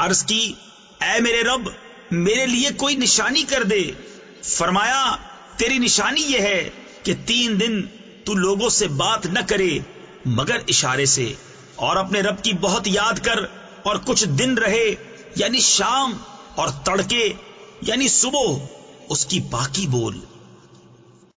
عرض کی، اے میرے رب، میرے لیے کوئی نشانی کر دے۔ فرمایا، تیری نشانی یہ ہے کہ تین دن تو لوگوں سے بات نہ کرے، مگر اشارے سے، اور اپنے رب کی بہت یاد کر، اور کچھ دن رہے یعنی شام، اور تڑکے یعنی صبح، اس کی باقی بول۔